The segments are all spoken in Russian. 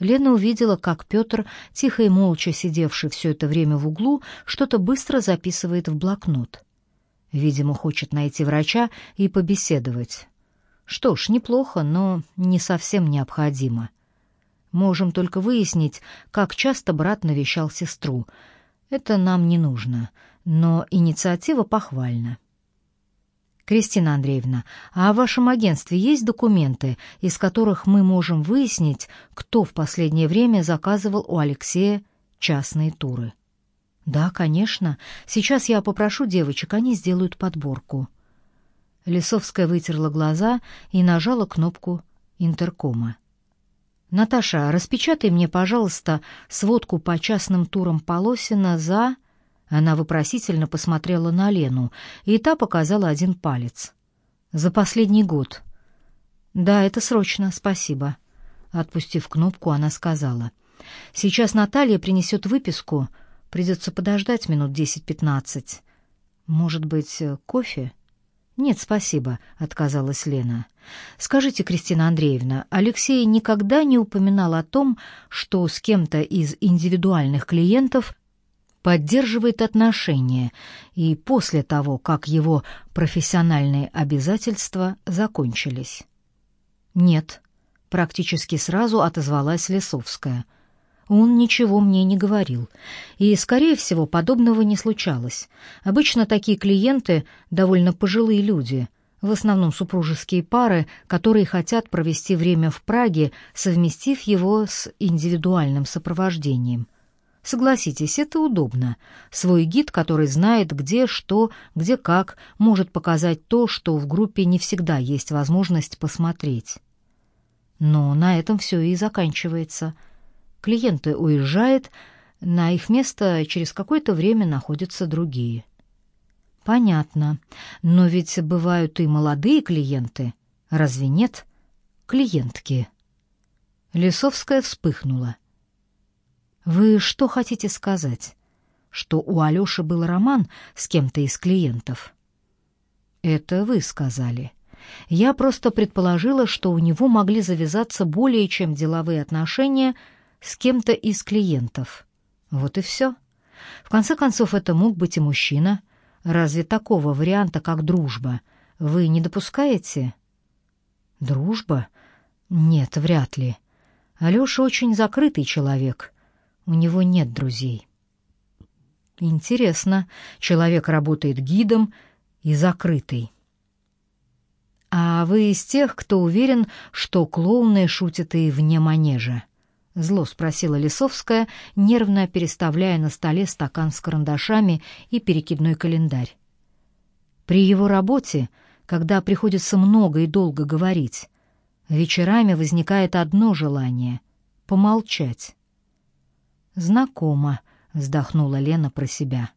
Лена увидела, как Петр, тихо и молча сидевший все это время в углу, что-то быстро записывает в блокнот. Видимо, хочет найти врача и побеседовать. Что ж, неплохо, но не совсем необходимо. Можем только выяснить, как часто брат навещал сестру. Это нам не нужно, но инициатива похвальна. Кристина Андреевна, а в вашем агентстве есть документы, из которых мы можем выяснить, кто в последнее время заказывал у Алексея частные туры? Да, конечно. Сейчас я попрошу девочек, они сделают подборку. Лисовская вытерла глаза и нажала кнопку интеркома. Наташа, распечатай мне, пожалуйста, сводку по частным турам Полосина за она вопросительно посмотрела на Лену, и та показала один палец. «За последний год». «Да, это срочно, спасибо». Отпустив кнопку, она сказала. «Сейчас Наталья принесет выписку. Придется подождать минут десять-пятнадцать. Может быть, кофе?» «Нет, спасибо», — отказалась Лена. «Скажите, Кристина Андреевна, Алексей никогда не упоминал о том, что с кем-то из индивидуальных клиентов поддерживает отношения и после того, как его профессиональные обязательства закончились. «Нет», — практически сразу отозвалась Лесовская. «Он ничего мне не говорил, и, скорее всего, подобного не случалось. Обычно такие клиенты довольно пожилые люди, в основном супружеские пары, которые хотят провести время в Праге, совместив его с индивидуальным сопровождением». Согласитесь, это удобно. Свой гид, который знает, где что, где как, может показать то, что в группе не всегда есть возможность посмотреть. Но на этом все и заканчивается. Клиенты уезжают, на их место через какое-то время находятся другие. Понятно. Но ведь бывают и молодые клиенты. Разве нет? Клиентки. Лисовская вспыхнула. Вы что хотите сказать? Что у Алёши был роман с кем-то из клиентов? Это вы сказали. Я просто предположила, что у него могли завязаться более чем деловые отношения с кем-то из клиентов. Вот и все. В конце концов, это мог быть и мужчина. Разве такого варианта, как дружба, вы не допускаете? Дружба? Нет, вряд ли. Алёша очень закрытый человек. У него нет друзей. Интересно, человек работает гидом и закрытый. А вы из тех, кто уверен, что клоуны шутят и вне манежа? Зло спросила Лисовская, нервно переставляя на столе стакан с карандашами и перекидной календарь. При его работе, когда приходится много и долго говорить, вечерами возникает одно желание — помолчать. «Знакомо», — вздохнула Лена про себя.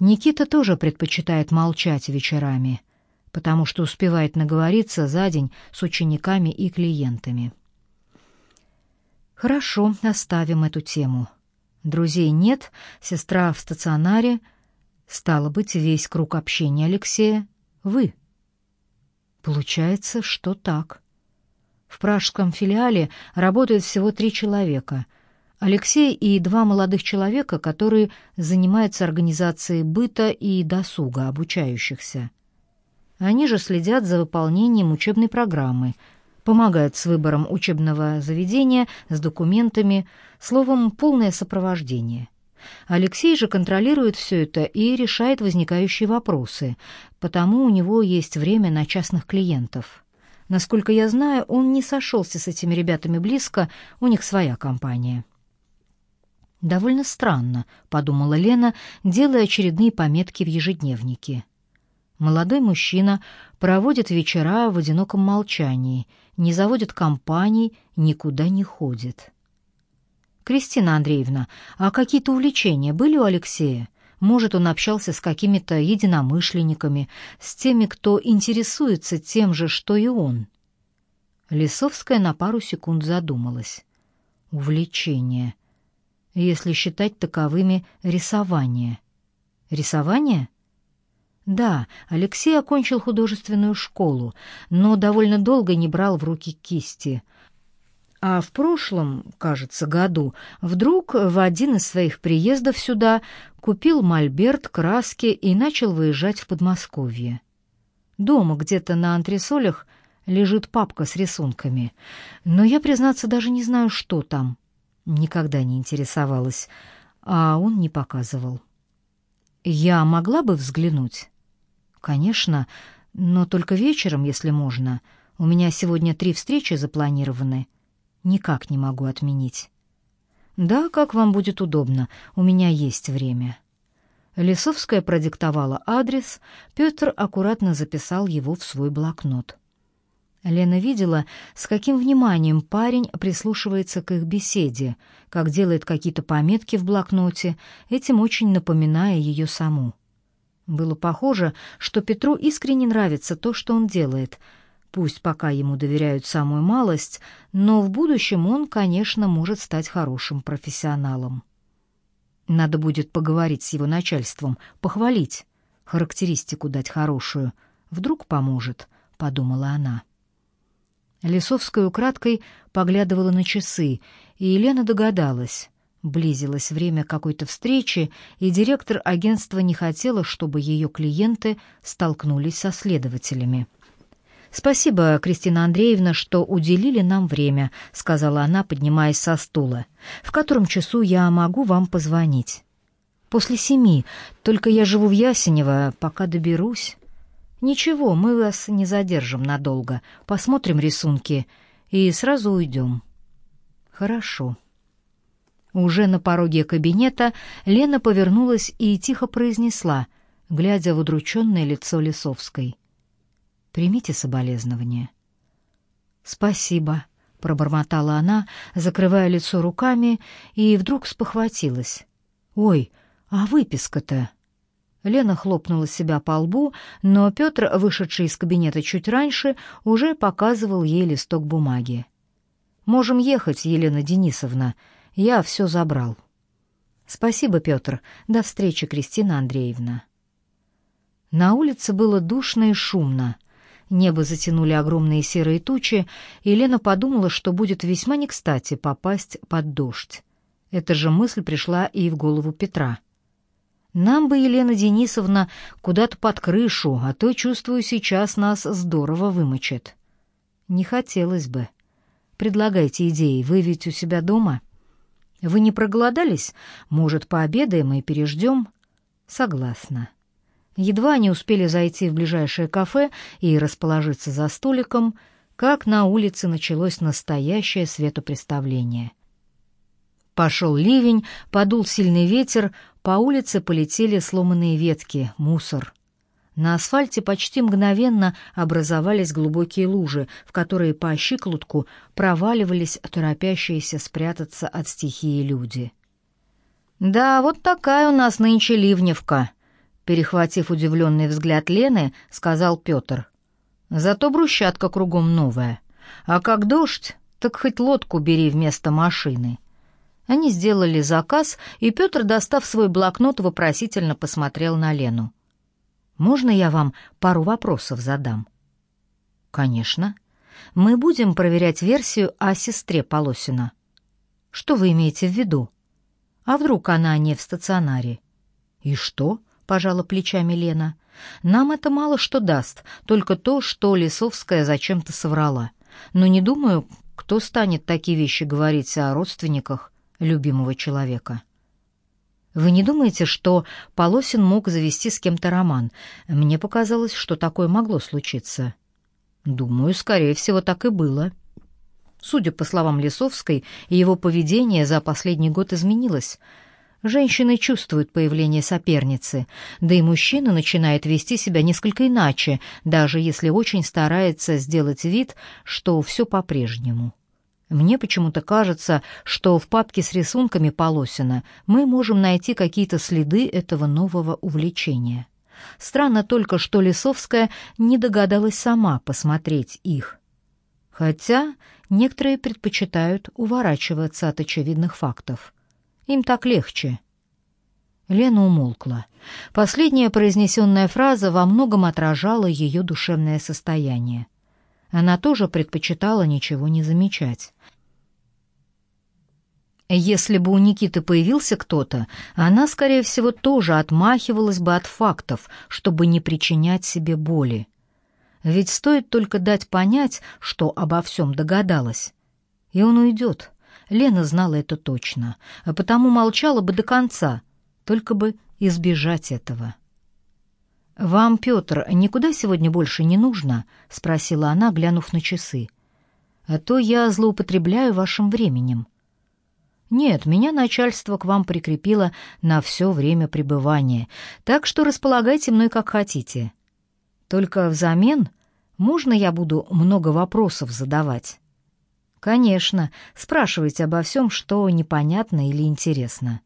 Никита тоже предпочитает молчать вечерами, потому что успевает наговориться за день с учениками и клиентами. Хорошо, оставим эту тему. Друзей нет, сестра в стационаре. Стало быть, весь круг общения Алексея — вы. Получается, что так. В пражском филиале работает всего три человека, Алексей и два молодых человека, которые занимаются организацией быта и досуга обучающихся. Они же следят за выполнением учебной программы, помогают с выбором учебного заведения, с документами, словом, полное сопровождение. Алексей же контролирует все это и решает возникающие вопросы, потому у него есть время на частных клиентов. Насколько я знаю, он не сошелся с этими ребятами близко, у них своя компания. Довольно странно, подумала Лена, делая очередные пометки в ежедневнике. Молодой мужчина проводит вечера в одиноком молчании, не заводит компаний, никуда не ходит. Кристина Андреевна, а какие-то увлечения были у Алексея? Может, он общался с какими-то единомышленниками, с теми, кто интересуется тем же, что и он. Лисовская на пару секунд задумалась. Увлечение если считать таковыми рисование. Рисование? Да, Алексей окончил художественную школу, но довольно долго не брал в руки кисти. А в прошлом, кажется, году вдруг в один из своих приездов сюда купил мольберт, краски и начал выезжать в Подмосковье. Дома где-то на антресолях лежит папка с рисунками, но я, признаться, даже не знаю, что там. Никогда не интересовалась, а он не показывал. Я могла бы взглянуть? Конечно, но только вечером, если можно. У меня сегодня три встречи запланированы. Никак не могу отменить. Да, как вам будет удобно. У меня есть время. Лисовская продиктовала адрес, Петр аккуратно записал его в свой блокнот. Лена видела, с каким вниманием парень прислушивается к их беседе, как делает какие-то пометки в блокноте, этим очень напоминая ее саму. Было похоже, что Петру искренне нравится то, что он делает. Пусть пока ему доверяют самую малость, но в будущем он, конечно, может стать хорошим профессионалом. Надо будет поговорить с его начальством, похвалить, характеристику дать хорошую. Вдруг поможет, — подумала она. Лисовская украдкой поглядывала на часы, и Елена догадалась. Близилось время какой-то встречи, и директор агентства не хотела, чтобы ее клиенты столкнулись со следователями. «Спасибо, Кристина Андреевна, что уделили нам время», — сказала она, поднимаясь со стула. «В котором часу я могу вам позвонить?» «После семи. Только я живу в Ясенево, пока доберусь». «Ничего, мы вас не задержим надолго. Посмотрим рисунки и сразу уйдем». «Хорошо». Уже на пороге кабинета Лена повернулась и тихо произнесла, глядя в удрученное лицо Лисовской. «Примите соболезнования». «Спасибо», — пробормотала она, закрывая лицо руками, и вдруг спохватилась. «Ой, а выписка-то?» Лена хлопнула себя по лбу, но Петр, вышедший из кабинета чуть раньше, уже показывал ей листок бумаги. «Можем ехать, Елена Денисовна. Я все забрал». «Спасибо, Петр. До встречи, Кристина Андреевна». На улице было душно и шумно. Небо затянули огромные серые тучи, и Лена подумала, что будет весьма не кстати попасть под дождь. Эта же мысль пришла и в голову Петра. «Нам бы, Елена Денисовна, куда-то под крышу, а то, чувствую, сейчас нас здорово вымочит». «Не хотелось бы. Предлагайте идеи, вы ведь у себя дома?» Вы не проголодались? Может, пообедаем и переждем?» «Согласна». Едва они успели зайти в ближайшее кафе и расположиться за столиком, как на улице началось настоящее светопреставление. Пошел ливень, подул сильный ветер, по улице полетели сломанные ветки, мусор. На асфальте почти мгновенно образовались глубокие лужи, в которые по щиколотку проваливались торопящиеся спрятаться от стихии люди. «Да, вот такая у нас нынче ливневка», — перехватив удивленный взгляд Лены, сказал Петр. «Зато брусчатка кругом новая. А как дождь, так хоть лодку бери вместо машины». Они сделали заказ, и Петр, достав свой блокнот, вопросительно посмотрел на Лену. Можно я вам пару вопросов задам? Конечно. Мы будем проверять версию о сестре Полосина. Что вы имеете в виду? А вдруг она не в стационаре? И что? пожала плечами Лена. Нам это мало что даст, только то, что Лисовская зачем-то соврала. Но не думаю, кто станет такие вещи говорить о родственниках любимого человека. Вы не думаете, что Полосин мог завести с кем-то роман? Мне показалось, что такое могло случиться. Думаю, скорее всего, так и было. Судя по словам Лисовской, его поведение за последний год изменилось. Женщины чувствуют появление соперницы, да и мужчина начинает вести себя несколько иначе, даже если очень старается сделать вид, что все по-прежнему. Мне почему-то кажется, что в папке с рисунками Полосина мы можем найти какие-то следы этого нового увлечения. Странно только, что Лисовская не догадалась сама посмотреть их. Хотя некоторые предпочитают уворачиваться от очевидных фактов. Им так легче. Лена умолкла. Последняя произнесенная фраза во многом отражала ее душевное состояние. Она тоже предпочитала ничего не замечать. Если бы у Никиты появился кто-то, она, скорее всего, тоже отмахивалась бы от фактов, чтобы не причинять себе боли. Ведь стоит только дать понять, что обо всем догадалась. И он уйдет. Лена знала это точно, а потому молчала бы до конца, только бы избежать этого. «Вам, Петр, никуда сегодня больше не нужно?» — спросила она, глянув на часы. «А то я злоупотребляю вашим временем». «Нет, меня начальство к вам прикрепило на все время пребывания, так что располагайте мной как хотите. Только взамен можно я буду много вопросов задавать?» «Конечно, спрашивайте обо всем, что непонятно или интересно».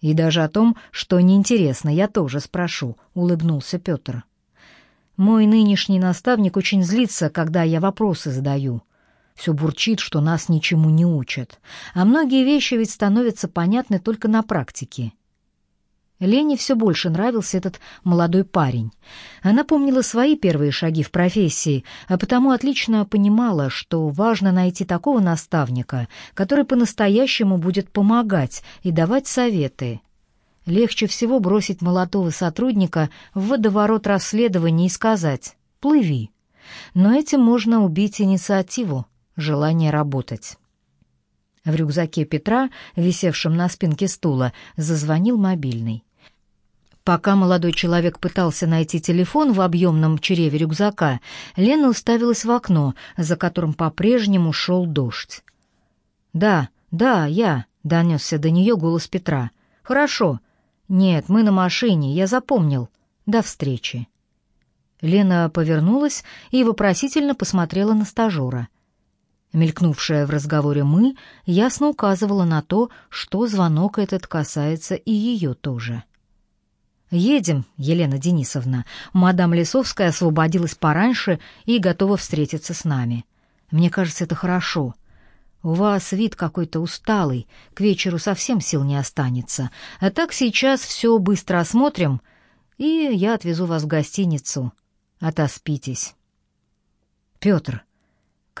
«И даже о том, что неинтересно, я тоже спрошу», — улыбнулся Петр. «Мой нынешний наставник очень злится, когда я вопросы задаю все бурчит, что нас ничему не учат. А многие вещи ведь становятся понятны только на практике. Лене все больше нравился этот молодой парень. Она помнила свои первые шаги в профессии, а потому отлично понимала, что важно найти такого наставника, который по-настоящему будет помогать и давать советы. Легче всего бросить молодого сотрудника в водоворот расследований и сказать «плыви». Но этим можно убить инициативу желание работать. В рюкзаке Петра, висевшем на спинке стула, зазвонил мобильный. Пока молодой человек пытался найти телефон в объемном чреве рюкзака, Лена уставилась в окно, за которым по-прежнему шел дождь. «Да, да, я», — донесся до нее голос Петра. «Хорошо. Нет, мы на машине, я запомнил. До встречи». Лена повернулась и вопросительно посмотрела на стажера — Мелькнувшая в разговоре «мы» ясно указывала на то, что звонок этот касается и ее тоже. «Едем, Елена Денисовна. Мадам Лисовская освободилась пораньше и готова встретиться с нами. Мне кажется, это хорошо. У вас вид какой-то усталый, к вечеру совсем сил не останется. А так сейчас все быстро осмотрим, и я отвезу вас в гостиницу. Отоспитесь». «Петр,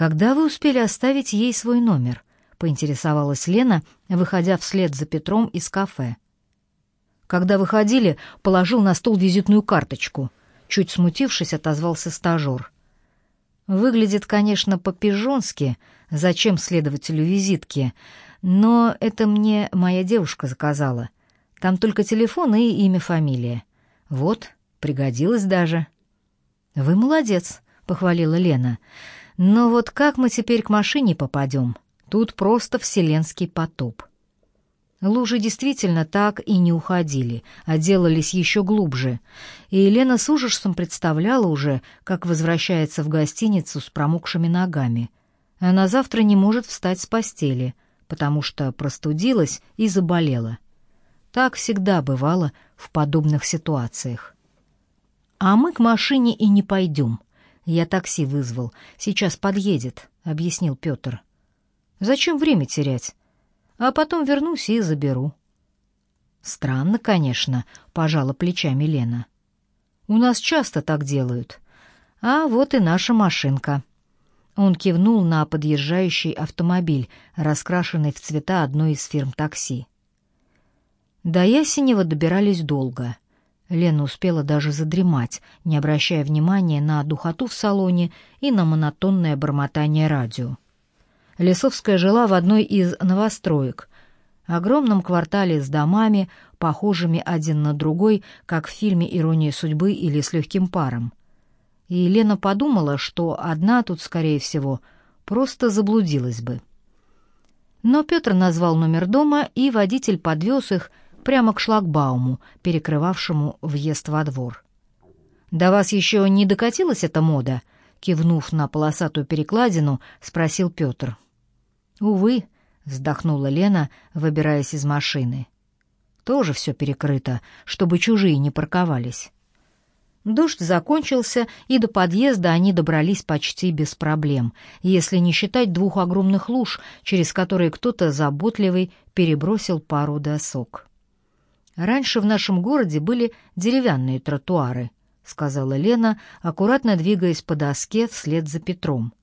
«Когда вы успели оставить ей свой номер?» — поинтересовалась Лена, выходя вслед за Петром из кафе. Когда выходили, положил на стол визитную карточку. Чуть смутившись, отозвался стажер. Выглядит, конечно, по-пижонски, зачем следователю визитки, но это мне моя девушка заказала. Там только телефон и имя, фамилия. Вот, пригодилось даже. «Вы молодец», — похвалила Лена. Но вот как мы теперь к машине попадем? Тут просто вселенский потоп. Лужи действительно так и не уходили, а делались еще глубже. И Елена с ужасом представляла уже, как возвращается в гостиницу с промокшими ногами. А на завтра не может встать с постели, потому что простудилась и заболела. Так всегда бывало в подобных ситуациях. А мы к машине и не пойдем. «Я такси вызвал. Сейчас подъедет», — объяснил Петр. «Зачем время терять? А потом вернусь и заберу». «Странно, конечно», — пожала плечами Лена. «У нас часто так делают. А вот и наша машинка». Он кивнул на подъезжающий автомобиль, раскрашенный в цвета одной из фирм такси. До Ясенева добирались долго — Лена успела даже задремать, не обращая внимания на духоту в салоне и на монотонное бормотание радио. Лесовская жила в одной из новостроек, огромном квартале с домами, похожими один на другой, как в фильме «Ирония судьбы» или «С легким паром». И Лена подумала, что одна тут, скорее всего, просто заблудилась бы. Но Петр назвал номер дома, и водитель подвез их прямо к шлагбауму, перекрывавшему въезд во двор. «До вас еще не докатилась эта мода?» Кивнув на полосатую перекладину, спросил Петр. «Увы», — вздохнула Лена, выбираясь из машины. «Тоже все перекрыто, чтобы чужие не парковались». Дождь закончился, и до подъезда они добрались почти без проблем, если не считать двух огромных луж, через которые кто-то заботливый перебросил пару досок. Раньше в нашем городе были деревянные тротуары, сказала Лена, аккуратно двигаясь по доске вслед за Петром.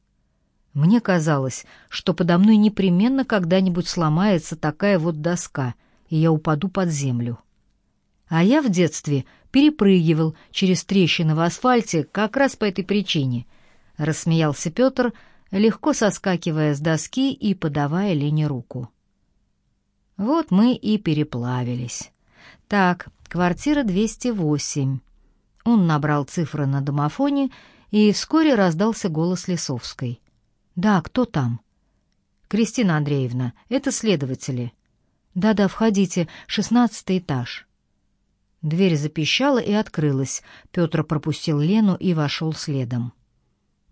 Мне казалось, что подо мной непременно когда-нибудь сломается такая вот доска, и я упаду под землю. А я в детстве перепрыгивал через трещины в асфальте как раз по этой причине, — рассмеялся Петр, легко соскакивая с доски и подавая Лене руку. Вот мы и переплавились. Так, квартира 208. Он набрал цифры на домофоне, и вскоре раздался голос Лисовской. «Да, кто там?» «Кристина Андреевна, это следователи». «Да-да, входите, шестнадцатый этаж». Дверь запищала и открылась. Петр пропустил Лену и вошел следом.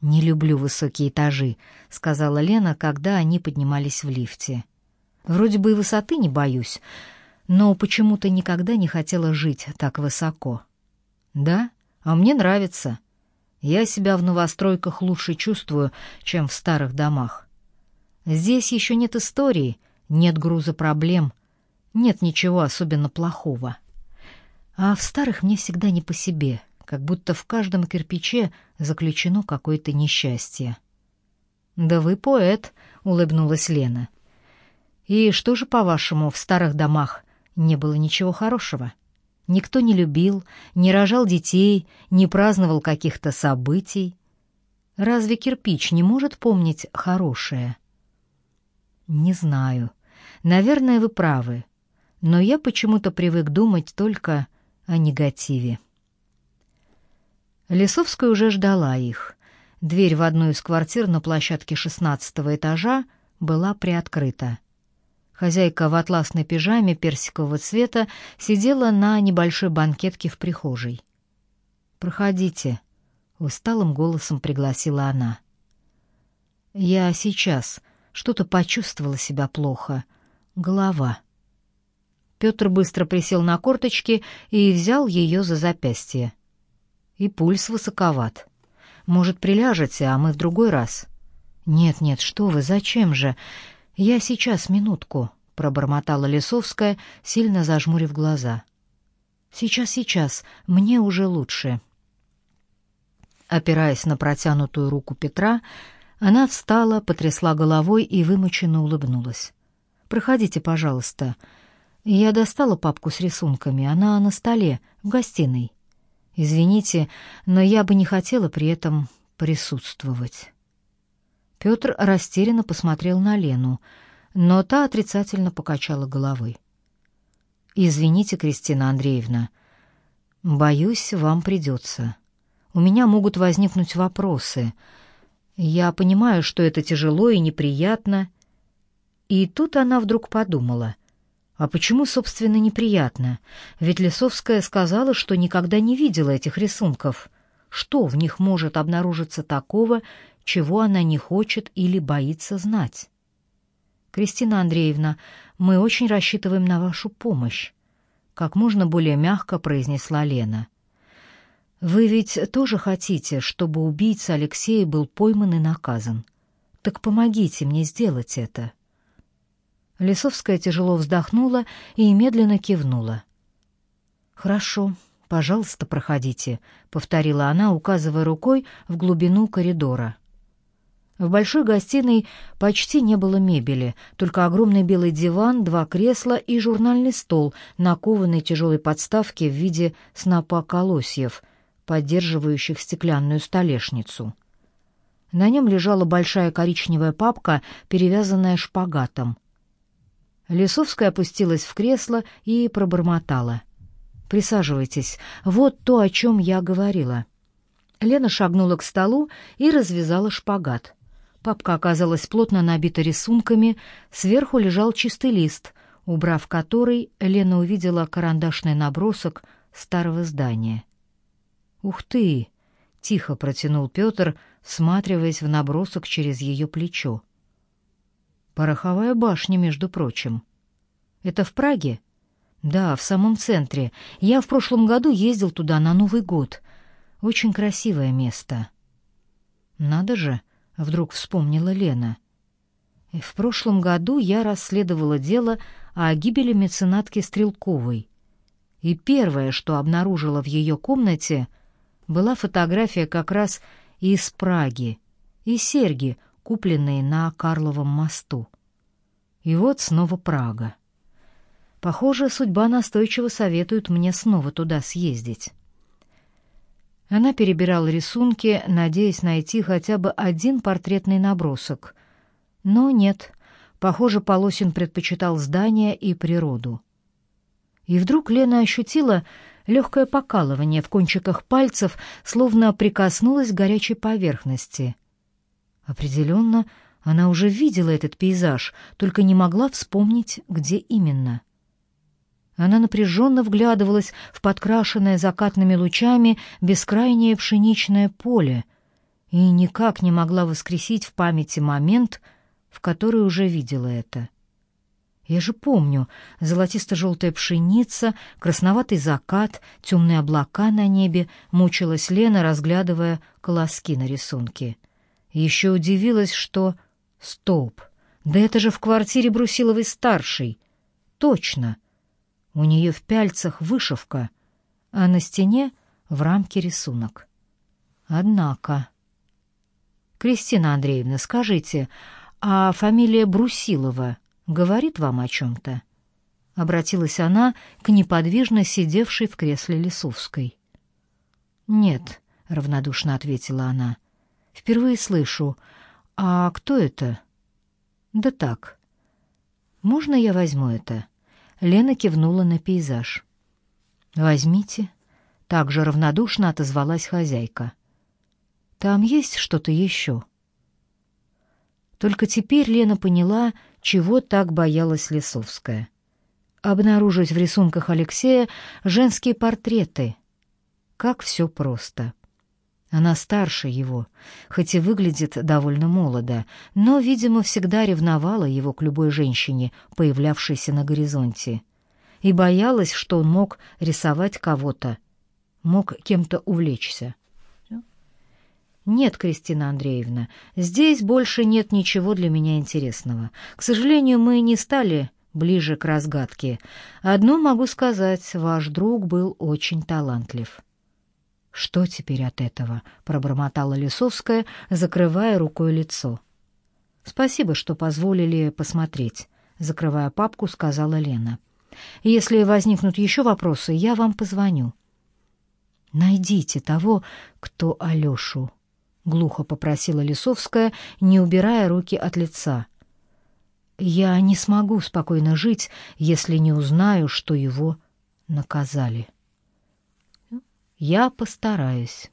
«Не люблю высокие этажи», — сказала Лена, когда они поднимались в лифте. «Вроде бы и высоты не боюсь, но почему-то никогда не хотела жить так высоко». «Да? А мне нравится. Я себя в новостройках лучше чувствую, чем в старых домах. Здесь еще нет истории, нет груза проблем, нет ничего особенно плохого. А в старых мне всегда не по себе, как будто в каждом кирпиче заключено какое-то несчастье. «Да вы поэт», — улыбнулась Лена. «И что же, по-вашему, в старых домах не было ничего хорошего?» Никто не любил, не рожал детей, не праздновал каких-то событий. Разве кирпич не может помнить хорошее? Не знаю. Наверное, вы правы. Но я почему-то привык думать только о негативе. Лисовская уже ждала их. Дверь в одну из квартир на площадке шестнадцатого этажа была приоткрыта. Хозяйка в атласной пижаме персикового цвета сидела на небольшой банкетке в прихожей. «Проходите», — усталым голосом пригласила она. «Я сейчас. Что-то почувствовала себя плохо. Голова». Петр быстро присел на корточки и взял ее за запястье. «И пульс высоковат. Может, приляжете, а мы в другой раз?» «Нет-нет, что вы, зачем же? «Я сейчас, минутку», — пробормотала Лисовская, сильно зажмурив глаза. «Сейчас, сейчас, мне уже лучше». Опираясь на протянутую руку Петра, она встала, потрясла головой и вымученно улыбнулась. «Проходите, пожалуйста. Я достала папку с рисунками, она на столе, в гостиной. Извините, но я бы не хотела при этом присутствовать». Петр растерянно посмотрел на Лену, но та отрицательно покачала головой. «Извините, Кристина Андреевна, боюсь, вам придется. У меня могут возникнуть вопросы. Я понимаю, что это тяжело и неприятно». И тут она вдруг подумала — а почему, собственно, неприятно? Ведь Лисовская сказала, что никогда не видела этих рисунков. Что в них может обнаружиться такого, чего она не хочет или боится знать. «Кристина Андреевна, мы очень рассчитываем на вашу помощь», — как можно более мягко произнесла Лена. «Вы ведь тоже хотите, чтобы убийца Алексея был пойман и наказан. Так помогите мне сделать это». Лисовская тяжело вздохнула и медленно кивнула. «Хорошо, пожалуйста, проходите», — повторила она, указывая рукой в глубину коридора. В большой гостиной почти не было мебели, только огромный белый диван, два кресла и журнальный стол на кованой тяжелой подставке в виде снопа колосьев, поддерживающих стеклянную столешницу. На нем лежала большая коричневая папка, перевязанная шпагатом. Лисовская опустилась в кресло и пробормотала. «Присаживайтесь. Вот то, о чем я говорила». Лена шагнула к столу и развязала шпагат. Папка оказалась плотно набита рисунками, сверху лежал чистый лист, убрав который, Лена увидела карандашный набросок старого здания. «Ух ты!» — тихо протянул Петр, всматриваясь в набросок через ее плечо. «Пороховая башня, между прочим. Это в Праге?» «Да, в самом центре. Я в прошлом году ездил туда на Новый год. Очень красивое место». «Надо же!» — вдруг вспомнила Лена. В прошлом году я расследовала дело о гибели меценатки Стрелковой. И первое, что обнаружила в ее комнате, была фотография как раз из Праги и серьги, купленные на Карловом мосту. И вот снова Прага. Похоже, судьба настойчиво советует мне снова туда съездить. Она перебирала рисунки, надеясь найти хотя бы один портретный набросок. Но нет, похоже, Полосин предпочитал здания и природу. И вдруг Лена ощутила легкое покалывание в кончиках пальцев, словно прикоснулась к горячей поверхности. Определенно, она уже видела этот пейзаж, только не могла вспомнить, где именно. Она напряженно вглядывалась в подкрашенное закатными лучами бескрайнее пшеничное поле и никак не могла воскресить в памяти момент, в который уже видела это. Я же помню, золотисто-желтая пшеница, красноватый закат, темные облака на небе, мучилась Лена, разглядывая колоски на рисунке. Еще удивилась, что... Стоп! Да это же в квартире Брусиловой-старшей! Точно! У нее в пяльцах вышивка, а на стене в рамке рисунок. Однако... Кристина Андреевна, скажите, а фамилия Брусилова говорит вам о чем-то?» Обратилась она к неподвижно сидевшей в кресле Лисовской. «Нет», — равнодушно ответила она. «Впервые слышу. А кто это?» «Да так. Можно я возьму это?» Лена кивнула на пейзаж. «Возьмите», — также равнодушно отозвалась хозяйка. «Там есть что-то еще?» Только теперь Лена поняла, чего так боялась Лисовская. Обнаружить в рисунках Алексея женские портреты. Как все просто. Она старше его, хоть и выглядит довольно молодо, но, видимо, всегда ревновала его к любой женщине, появлявшейся на горизонте, и боялась, что он мог рисовать кого-то, мог кем-то увлечься. «Нет, Кристина Андреевна, здесь больше нет ничего для меня интересного. К сожалению, мы не стали ближе к разгадке. Одно могу сказать, ваш друг был очень талантлив». «Что теперь от этого?» — пробормотала Лисовская, закрывая рукой лицо. «Спасибо, что позволили посмотреть», — закрывая папку, сказала Лена. «Если возникнут еще вопросы, я вам позвоню». «Найдите того, кто Алешу — глухо попросила Лисовская, не убирая руки от лица. «Я не смогу спокойно жить, если не узнаю, что его наказали». «Я постараюсь».